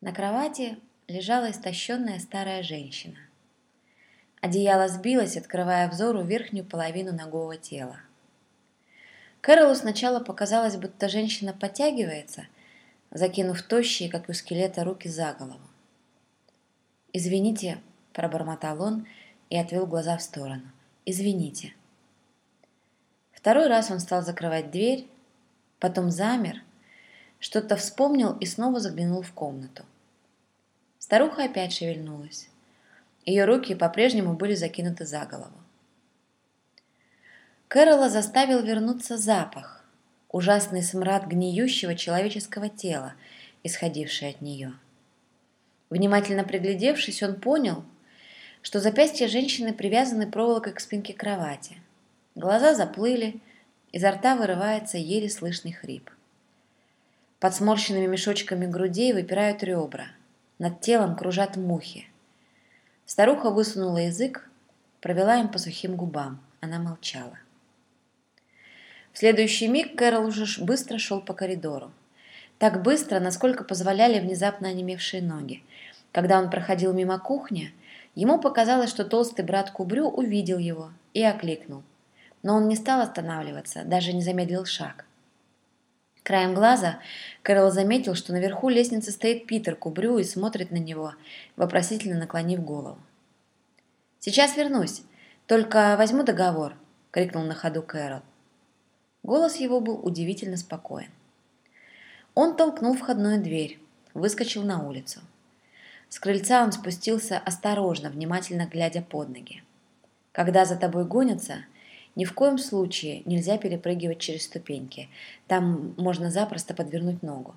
На кровати лежала истощенная старая женщина. Одеяло сбилось, открывая взору верхнюю половину ногого тела. Кэролу сначала показалось, будто женщина подтягивается, закинув тощие, как у скелета, руки за голову. «Извините», – пробормотал он и отвел глаза в сторону. «Извините». Второй раз он стал закрывать дверь, потом замер, что-то вспомнил и снова заглянул в комнату. Старуха опять шевельнулась. Ее руки по-прежнему были закинуты за голову. Кэрола заставил вернуться запах, ужасный смрад гниющего человеческого тела, исходивший от нее. Внимательно приглядевшись, он понял, что запястья женщины привязаны проволокой к спинке кровати – Глаза заплыли, изо рта вырывается еле слышный хрип. Под сморщенными мешочками грудей выпирают ребра. Над телом кружат мухи. Старуха высунула язык, провела им по сухим губам. Она молчала. В следующий миг Кэрол уже быстро шел по коридору. Так быстро, насколько позволяли внезапно онемевшие ноги. Когда он проходил мимо кухни, ему показалось, что толстый брат Кубрю увидел его и окликнул. Но он не стал останавливаться, даже не замедлил шаг. Краем глаза Кэрол заметил, что наверху лестницы стоит Питер Кубрю и смотрит на него, вопросительно наклонив голову. «Сейчас вернусь, только возьму договор», — крикнул на ходу Кэрол. Голос его был удивительно спокоен. Он толкнул входную дверь, выскочил на улицу. С крыльца он спустился осторожно, внимательно глядя под ноги. Когда за тобой гонятся, ни в коем случае нельзя перепрыгивать через ступеньки. Там можно запросто подвернуть ногу.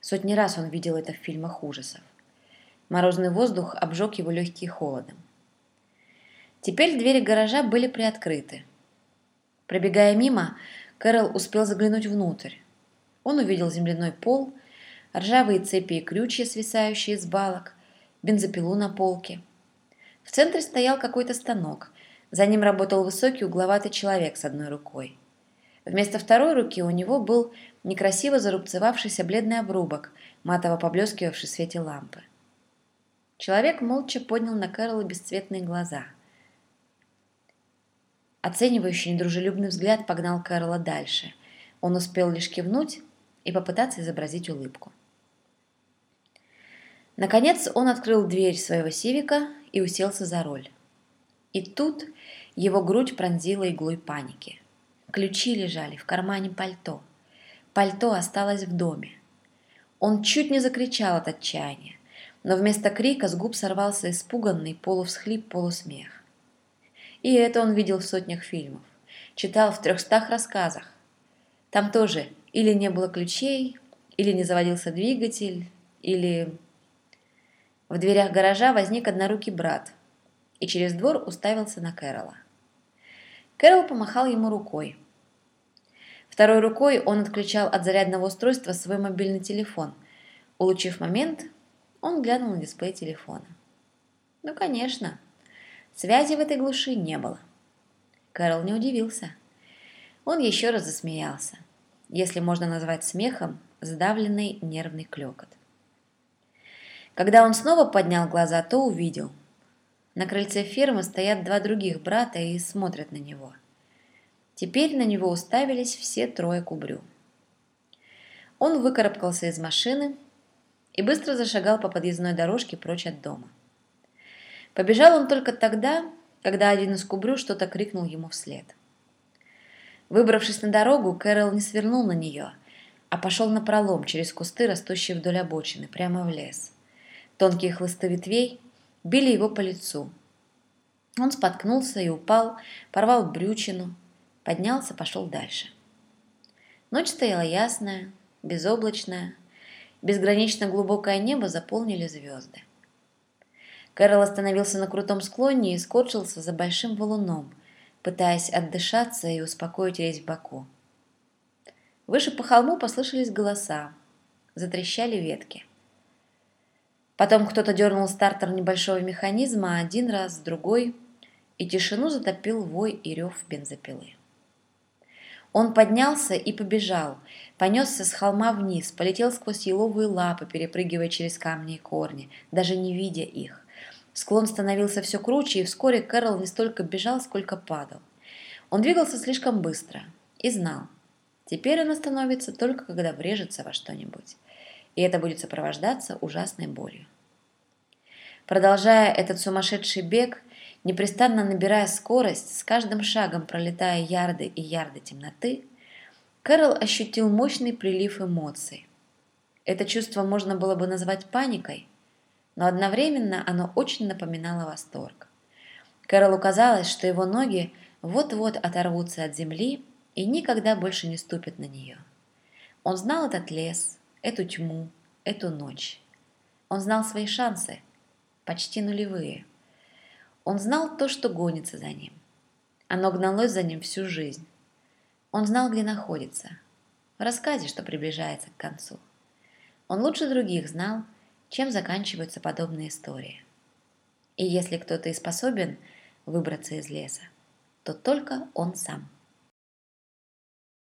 Сотни раз он видел это в фильмах ужасов. Морозный воздух обжег его легкие холодом. Теперь двери гаража были приоткрыты. Пробегая мимо, Кэрол успел заглянуть внутрь. Он увидел земляной пол, ржавые цепи и крючья, свисающие с балок, бензопилу на полке. В центре стоял какой-то станок, за ним работал высокий угловатый человек с одной рукой. Вместо второй руки у него был некрасиво зарубцевавшийся бледный обрубок, матово поблескивавший в свете лампы. Человек молча поднял на Кэрола бесцветные глаза. Оценивающий недружелюбный взгляд погнал Кэрола дальше. Он успел лишь кивнуть и попытаться изобразить улыбку. Наконец он открыл дверь своего сивика и уселся за руль. И тут его грудь пронзила иглой паники. Ключи лежали в кармане пальто. Пальто осталось в доме. Он чуть не закричал от отчаяния, но вместо крика с губ сорвался испуганный полувсхлип, полусмех. И это он видел в сотнях фильмов, читал в трехстах рассказах. Там тоже или не было ключей, или не заводился двигатель, или... В дверях гаража возник однорукий брат – и через двор уставился на Кэрола. Кэрол помахал ему рукой. Второй рукой он отключал от зарядного устройства свой мобильный телефон. Улучив момент, он глянул на дисплей телефона. Ну, конечно, связи в этой глуши не было. Кэрол не удивился. Он еще раз засмеялся, если можно назвать смехом сдавленный нервный клекот. Когда он снова поднял глаза, то увидел – на крыльце фермы стоят два других брата и смотрят на него. Теперь на него уставились все трое кубрю. Он выкарабкался из машины и быстро зашагал по подъездной дорожке прочь от дома. Побежал он только тогда, когда один из кубрю что-то крикнул ему вслед. Выбравшись на дорогу, Кэрол не свернул на нее, а пошел на пролом через кусты, растущие вдоль обочины, прямо в лес. Тонкие хлысты ветвей били его по лицу. Он споткнулся и упал, порвал брючину, поднялся, пошел дальше. Ночь стояла ясная, безоблачная, безгранично глубокое небо заполнили звезды. Кэрол остановился на крутом склоне и скорчился за большим валуном, пытаясь отдышаться и успокоить резь в боку. Выше по холму послышались голоса, затрещали ветки. Потом кто-то дернул стартер небольшого механизма один раз, другой, и тишину затопил вой и рев бензопилы. Он поднялся и побежал, понесся с холма вниз, полетел сквозь еловые лапы, перепрыгивая через камни и корни, даже не видя их. Склон становился все круче, и вскоре Кэрол не столько бежал, сколько падал. Он двигался слишком быстро и знал, теперь он остановится только когда врежется во что-нибудь, и это будет сопровождаться ужасной болью. Продолжая этот сумасшедший бег, непрестанно набирая скорость, с каждым шагом пролетая ярды и ярды темноты, Кэрол ощутил мощный прилив эмоций. Это чувство можно было бы назвать паникой, но одновременно оно очень напоминало восторг. Кэролу казалось, что его ноги вот-вот оторвутся от земли и никогда больше не ступят на нее. Он знал этот лес, эту тьму, эту ночь. Он знал свои шансы, почти нулевые. Он знал то, что гонится за ним. Оно гналось за ним всю жизнь. Он знал, где находится. В рассказе, что приближается к концу. Он лучше других знал, чем заканчиваются подобные истории. И если кто-то и способен выбраться из леса, то только он сам.